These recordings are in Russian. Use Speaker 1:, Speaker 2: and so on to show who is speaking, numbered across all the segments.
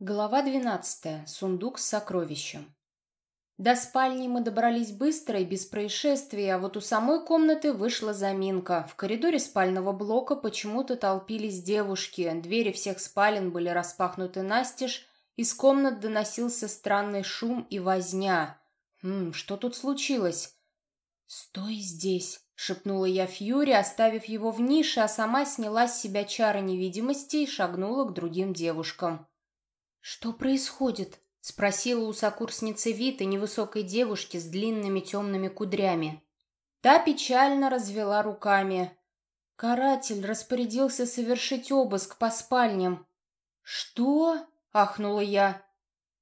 Speaker 1: Глава двенадцатая. Сундук с сокровищем. До спальни мы добрались быстро и без происшествий, а вот у самой комнаты вышла заминка. В коридоре спального блока почему-то толпились девушки, двери всех спален были распахнуты настежь, из комнат доносился странный шум и возня. «Хм, что тут случилось?» «Стой здесь!» — шепнула я Фьюри, оставив его в нише, а сама сняла с себя чары невидимости и шагнула к другим девушкам. «Что происходит?» — спросила у сокурсницы Виты, невысокой девушки с длинными темными кудрями. Та печально развела руками. Каратель распорядился совершить обыск по спальням. «Что?» — ахнула я.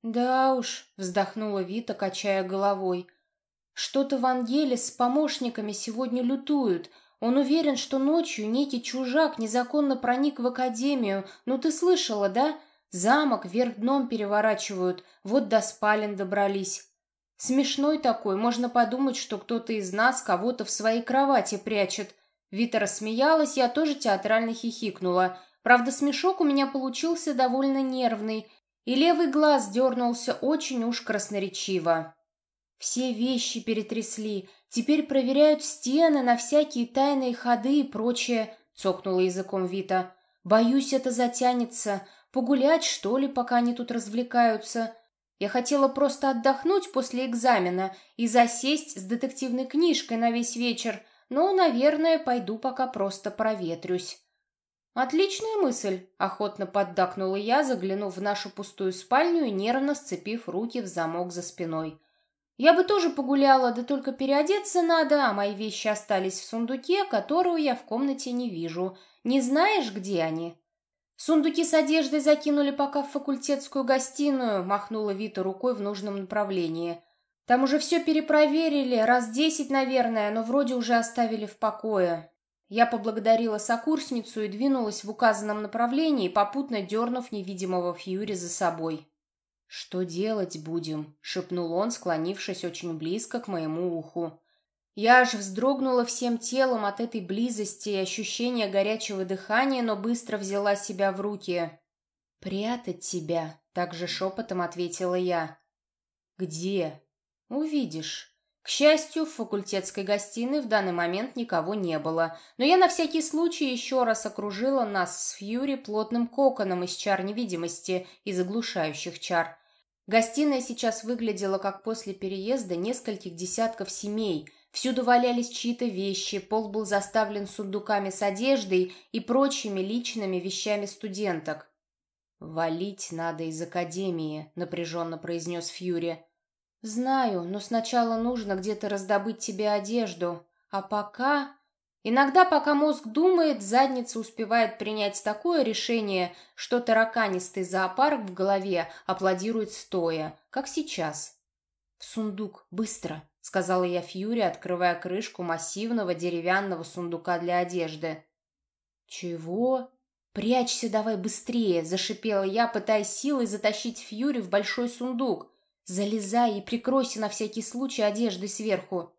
Speaker 1: «Да уж», — вздохнула Вита, качая головой. «Что-то Вангелис с помощниками сегодня лютуют. Он уверен, что ночью некий чужак незаконно проник в академию. Ну ты слышала, да? Замок вверх дном переворачивают, вот до спален добрались. Смешной такой, можно подумать, что кто-то из нас кого-то в своей кровати прячет. Вита рассмеялась, я тоже театрально хихикнула. Правда, смешок у меня получился довольно нервный, и левый глаз дернулся очень уж красноречиво. Все вещи перетрясли, теперь проверяют стены на всякие тайные ходы и прочее, цокнула языком Вита. Боюсь, это затянется. Погулять, что ли, пока они тут развлекаются? Я хотела просто отдохнуть после экзамена и засесть с детективной книжкой на весь вечер, но, наверное, пойду пока просто проветрюсь. «Отличная мысль», — охотно поддакнула я, заглянув в нашу пустую спальню и нервно сцепив руки в замок за спиной. «Я бы тоже погуляла, да только переодеться надо, а мои вещи остались в сундуке, которого я в комнате не вижу. Не знаешь, где они?» «Сундуки с одеждой закинули пока в факультетскую гостиную», махнула Вита рукой в нужном направлении. «Там уже все перепроверили, раз десять, наверное, но вроде уже оставили в покое». Я поблагодарила сокурсницу и двинулась в указанном направлении, попутно дернув невидимого Фьюри за собой. «Что делать будем?» — шепнул он, склонившись очень близко к моему уху. Я аж вздрогнула всем телом от этой близости и ощущения горячего дыхания, но быстро взяла себя в руки. «Прятать тебя», — также шепотом ответила я. «Где?» «Увидишь». К счастью, в факультетской гостиной в данный момент никого не было, но я на всякий случай еще раз окружила нас с Фьюри плотным коконом из чар невидимости и заглушающих чар. Гостиная сейчас выглядела как после переезда нескольких десятков семей, Всюду валялись чьи-то вещи, пол был заставлен сундуками с одеждой и прочими личными вещами студенток. «Валить надо из академии», — напряженно произнес Фьюри. «Знаю, но сначала нужно где-то раздобыть тебе одежду. А пока...» Иногда, пока мозг думает, задница успевает принять такое решение, что тараканистый зоопарк в голове аплодирует стоя, как сейчас. «В сундук, быстро!» — сказала я Фьюри, открывая крышку массивного деревянного сундука для одежды. «Чего?» «Прячься давай быстрее!» — зашипела я, пытаясь силой затащить Фьюри в большой сундук. «Залезай и прикройся на всякий случай одеждой сверху».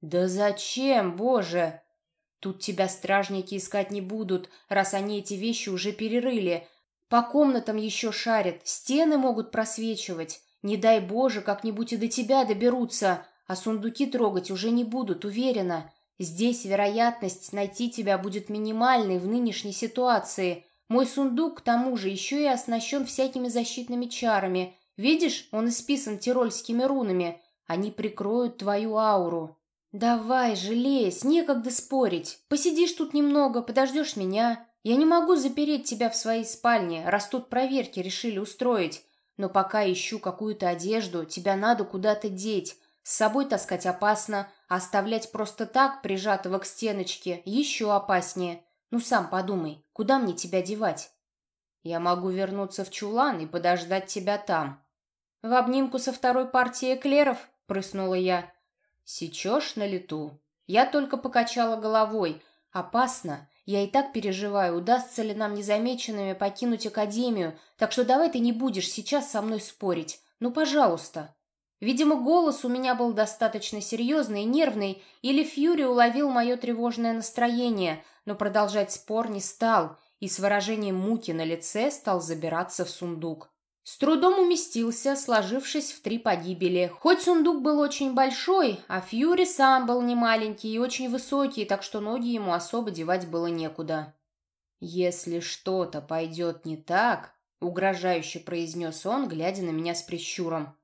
Speaker 1: «Да зачем, боже?» «Тут тебя стражники искать не будут, раз они эти вещи уже перерыли. По комнатам еще шарят, стены могут просвечивать. Не дай боже, как-нибудь и до тебя доберутся. А сундуки трогать уже не будут, уверена. Здесь вероятность найти тебя будет минимальной в нынешней ситуации. Мой сундук, к тому же, еще и оснащен всякими защитными чарами. Видишь, он исписан тирольскими рунами. Они прикроют твою ауру. Давай, железь, некогда спорить. Посидишь тут немного, подождешь меня. Я не могу запереть тебя в своей спальне, раз тут проверки решили устроить. Но пока ищу какую-то одежду, тебя надо куда-то деть. С собой таскать опасно, а оставлять просто так, прижатого к стеночке, еще опаснее. Ну сам подумай, куда мне тебя девать? Я могу вернуться в чулан и подождать тебя там. В обнимку со второй партией эклеров, прыснула я. Сечешь на лету? Я только покачала головой. Опасно. Я и так переживаю, удастся ли нам незамеченными покинуть академию, так что давай ты не будешь сейчас со мной спорить. Ну, пожалуйста. Видимо, голос у меня был достаточно серьезный и нервный, или Фьюри уловил мое тревожное настроение, но продолжать спор не стал и с выражением муки на лице стал забираться в сундук. С трудом уместился, сложившись в три погибели. Хоть сундук был очень большой, а Фьюри сам был не маленький и очень высокий, так что ноги ему особо девать было некуда. «Если что-то пойдет не так», — угрожающе произнес он, глядя на меня с прищуром.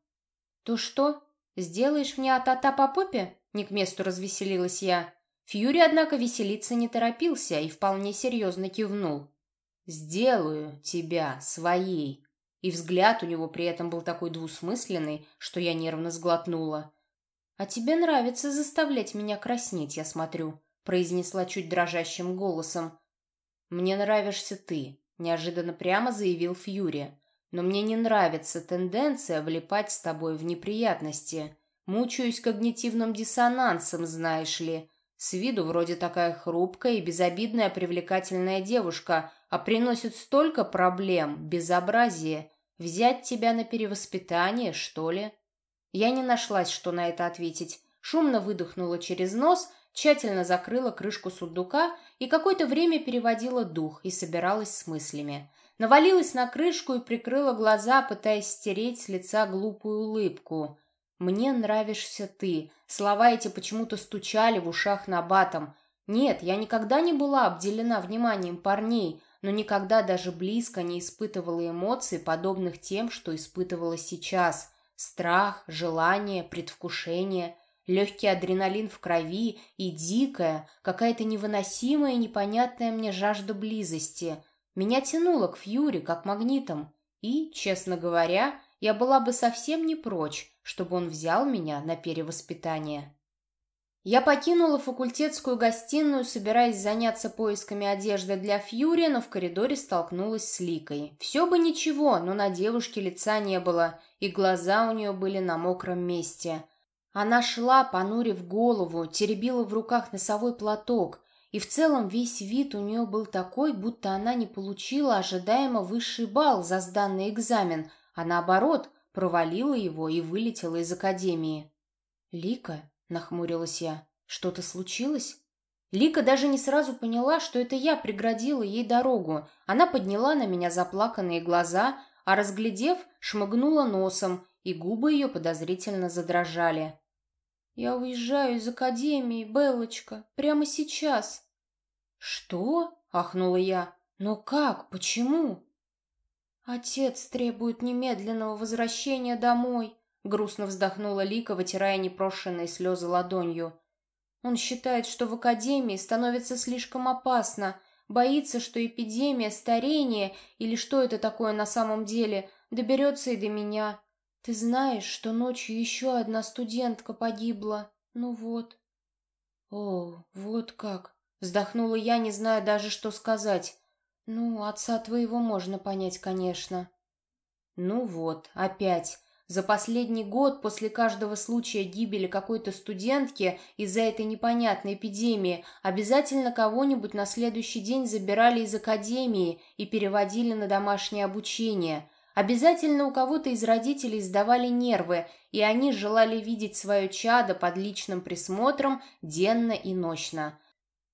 Speaker 1: «То что, сделаешь мне атата по попе?» — не к месту развеселилась я. Фьюри, однако, веселиться не торопился и вполне серьезно кивнул. «Сделаю тебя своей». И взгляд у него при этом был такой двусмысленный, что я нервно сглотнула. «А тебе нравится заставлять меня краснеть, я смотрю», — произнесла чуть дрожащим голосом. «Мне нравишься ты», — неожиданно прямо заявил Фьюри. «Но мне не нравится тенденция влипать с тобой в неприятности. Мучаюсь когнитивным диссонансом, знаешь ли. С виду вроде такая хрупкая и безобидная привлекательная девушка, а приносит столько проблем, безобразие. Взять тебя на перевоспитание, что ли? Я не нашлась, что на это ответить. Шумно выдохнула через нос, тщательно закрыла крышку сундука и какое-то время переводила дух и собиралась с мыслями. Навалилась на крышку и прикрыла глаза, пытаясь стереть с лица глупую улыбку. «Мне нравишься ты». Слова эти почему-то стучали в ушах на батом. Нет, я никогда не была обделена вниманием парней, но никогда даже близко не испытывала эмоций, подобных тем, что испытывала сейчас. Страх, желание, предвкушение, легкий адреналин в крови и дикая, какая-то невыносимая и непонятная мне жажда близости. Меня тянуло к Фьюри, как магнитом. И, честно говоря, я была бы совсем не прочь, чтобы он взял меня на перевоспитание. Я покинула факультетскую гостиную, собираясь заняться поисками одежды для Фьюри, но в коридоре столкнулась с Ликой. Все бы ничего, но на девушке лица не было, и глаза у нее были на мокром месте. Она шла, понурив голову, теребила в руках носовой платок, и в целом весь вид у нее был такой, будто она не получила ожидаемо высший балл за сданный экзамен, а наоборот, провалила его и вылетела из академии. «Лика?» — нахмурилась я. «Что-то случилось?» Лика даже не сразу поняла, что это я преградила ей дорогу. Она подняла на меня заплаканные глаза, а, разглядев, шмыгнула носом, и губы ее подозрительно задрожали. «Я уезжаю из академии, Белочка, прямо сейчас». «Что?» — ахнула я. «Но как? Почему?» «Отец требует немедленного возвращения домой», — грустно вздохнула Лика, вытирая непрошенные слезы ладонью. «Он считает, что в академии становится слишком опасно, боится, что эпидемия, старение или что это такое на самом деле доберется и до меня. Ты знаешь, что ночью еще одна студентка погибла. Ну вот». «О, вот как!» — вздохнула я, не зная даже, что сказать. «Ну, отца твоего можно понять, конечно». «Ну вот, опять. За последний год после каждого случая гибели какой-то студентки из-за этой непонятной эпидемии обязательно кого-нибудь на следующий день забирали из академии и переводили на домашнее обучение. Обязательно у кого-то из родителей сдавали нервы, и они желали видеть свое чадо под личным присмотром денно и ночно.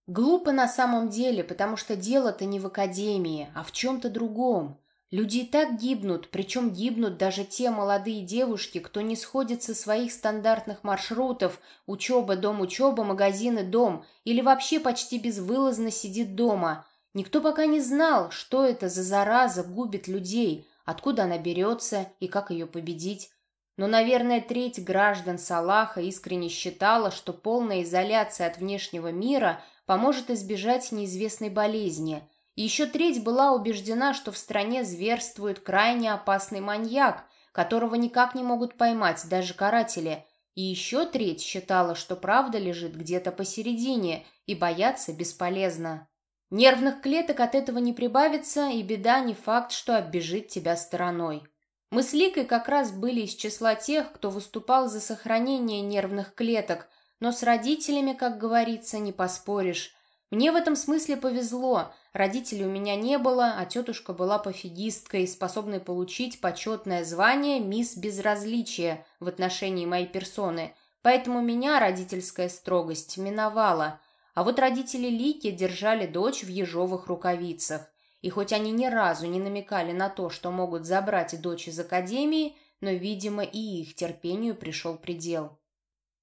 Speaker 1: Глупо на самом деле, потому что дело-то не в академии, а в чем-то другом. Люди и так гибнут, причем гибнут даже те молодые девушки, кто не сходит со своих стандартных маршрутов учеба, дом, учеба, магазины, дом, или вообще почти безвылазно сидит дома. Никто пока не знал, что это за зараза губит людей, откуда она берется и как ее победить. Но, наверное, треть граждан Салаха искренне считала, что полная изоляция от внешнего мира – поможет избежать неизвестной болезни. И еще треть была убеждена, что в стране зверствует крайне опасный маньяк, которого никак не могут поймать даже каратели. И еще треть считала, что правда лежит где-то посередине, и бояться бесполезно. Нервных клеток от этого не прибавится, и беда не факт, что оббежит тебя стороной. Мы с Ликой как раз были из числа тех, кто выступал за сохранение нервных клеток, но с родителями, как говорится, не поспоришь. Мне в этом смысле повезло. Родителей у меня не было, а тетушка была пофигисткой, способной получить почетное звание «Мисс Безразличия» в отношении моей персоны. Поэтому меня родительская строгость миновала. А вот родители Лики держали дочь в ежовых рукавицах. и хоть они ни разу не намекали на то, что могут забрать дочь из академии, но, видимо, и их терпению пришел предел.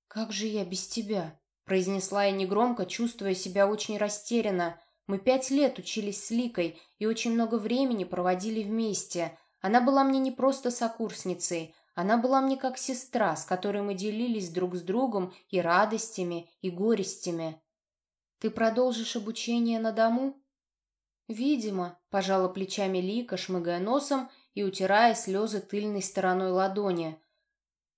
Speaker 1: «Как же я без тебя?» – произнесла я негромко, чувствуя себя очень растерянно. Мы пять лет учились с Ликой и очень много времени проводили вместе. Она была мне не просто сокурсницей, она была мне как сестра, с которой мы делились друг с другом и радостями, и горестями. «Ты продолжишь обучение на дому?» «Видимо», – пожала плечами Лика, шмыгая носом и утирая слезы тыльной стороной ладони.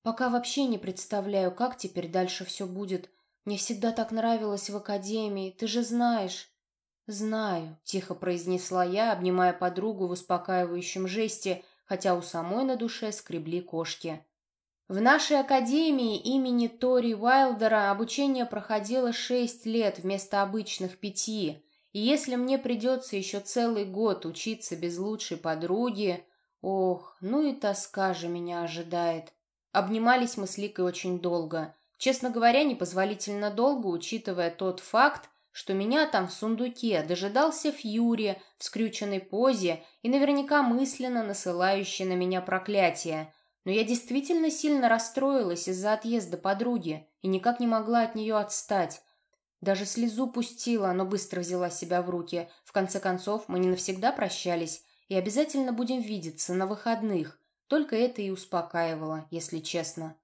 Speaker 1: «Пока вообще не представляю, как теперь дальше все будет. Мне всегда так нравилось в академии, ты же знаешь». «Знаю», — тихо произнесла я, обнимая подругу в успокаивающем жесте, хотя у самой на душе скребли кошки. В нашей академии имени Тори Уайлдера обучение проходило шесть лет вместо обычных пяти, и если мне придется еще целый год учиться без лучшей подруги, ох, ну и тоска же меня ожидает. Обнимались мы с Ликой очень долго. Честно говоря, непозволительно долго, учитывая тот факт, что меня там в сундуке дожидался Фьюри в скрюченной позе и наверняка мысленно насылающий на меня проклятие. Но я действительно сильно расстроилась из-за отъезда подруги и никак не могла от нее отстать. Даже слезу пустила, но быстро взяла себя в руки. В конце концов, мы не навсегда прощались и обязательно будем видеться на выходных. Только это и успокаивало, если честно.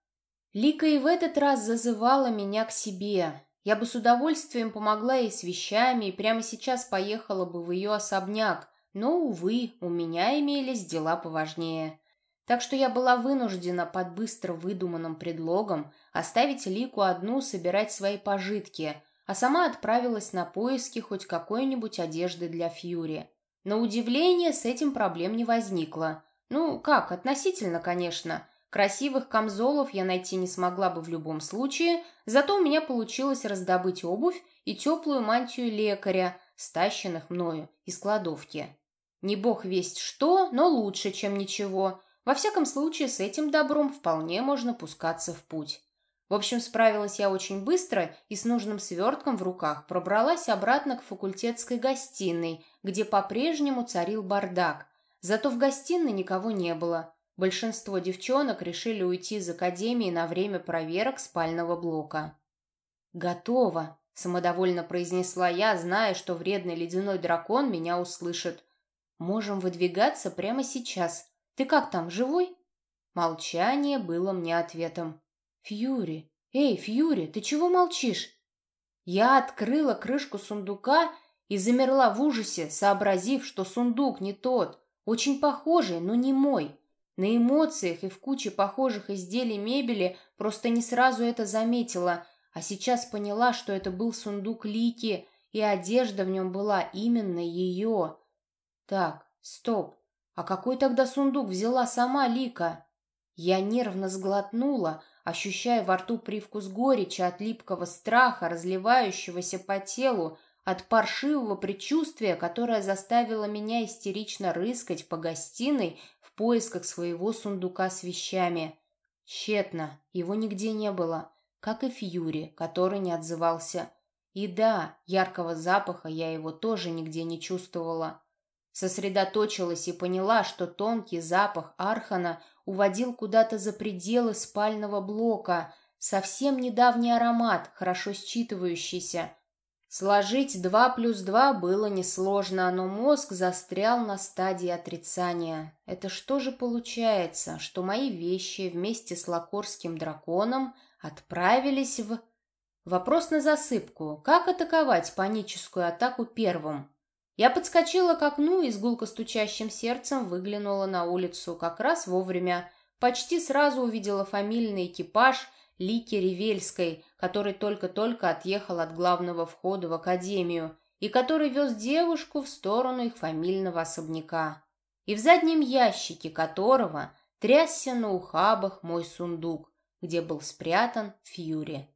Speaker 1: Лика и в этот раз зазывала меня к себе, я бы с удовольствием помогла ей с вещами и прямо сейчас поехала бы в ее особняк, но, увы, у меня имелись дела поважнее. Так что я была вынуждена под быстро выдуманным предлогом оставить Лику одну собирать свои пожитки, а сама отправилась на поиски хоть какой-нибудь одежды для Фьюри. На удивление с этим проблем не возникло. Ну, как, относительно, конечно – Красивых камзолов я найти не смогла бы в любом случае, зато у меня получилось раздобыть обувь и теплую мантию лекаря, стащенных мною из кладовки. Не бог весть что, но лучше, чем ничего. Во всяком случае, с этим добром вполне можно пускаться в путь. В общем, справилась я очень быстро и с нужным свертком в руках пробралась обратно к факультетской гостиной, где по-прежнему царил бардак. Зато в гостиной никого не было. Большинство девчонок решили уйти из академии на время проверок спального блока. «Готово», — самодовольно произнесла я, зная, что вредный ледяной дракон меня услышит. «Можем выдвигаться прямо сейчас. Ты как там, живой?» Молчание было мне ответом. «Фьюри! Эй, Фьюри, ты чего молчишь?» Я открыла крышку сундука и замерла в ужасе, сообразив, что сундук не тот, очень похожий, но не мой. На эмоциях и в куче похожих изделий мебели просто не сразу это заметила, а сейчас поняла, что это был сундук Лики, и одежда в нем была именно ее. Так, стоп, а какой тогда сундук взяла сама Лика? Я нервно сглотнула, ощущая во рту привкус горечи от липкого страха, разливающегося по телу, от паршивого предчувствия, которое заставило меня истерично рыскать по гостиной в поисках своего сундука с вещами. Тщетно, его нигде не было, как и Фьюри, который не отзывался. И да, яркого запаха я его тоже нигде не чувствовала. Сосредоточилась и поняла, что тонкий запах Архана уводил куда-то за пределы спального блока, совсем недавний аромат, хорошо считывающийся – Сложить два плюс два было несложно, но мозг застрял на стадии отрицания. Это что же получается, что мои вещи вместе с лакорским драконом отправились в... Вопрос на засыпку. Как атаковать паническую атаку первым? Я подскочила к окну и с гулко стучащим сердцем выглянула на улицу как раз вовремя. Почти сразу увидела фамильный экипаж – Лики Ревельской, который только-только отъехал от главного входа в академию и который вез девушку в сторону их фамильного особняка, и в заднем ящике которого трясся на ухабах мой сундук, где был спрятан Фьюри.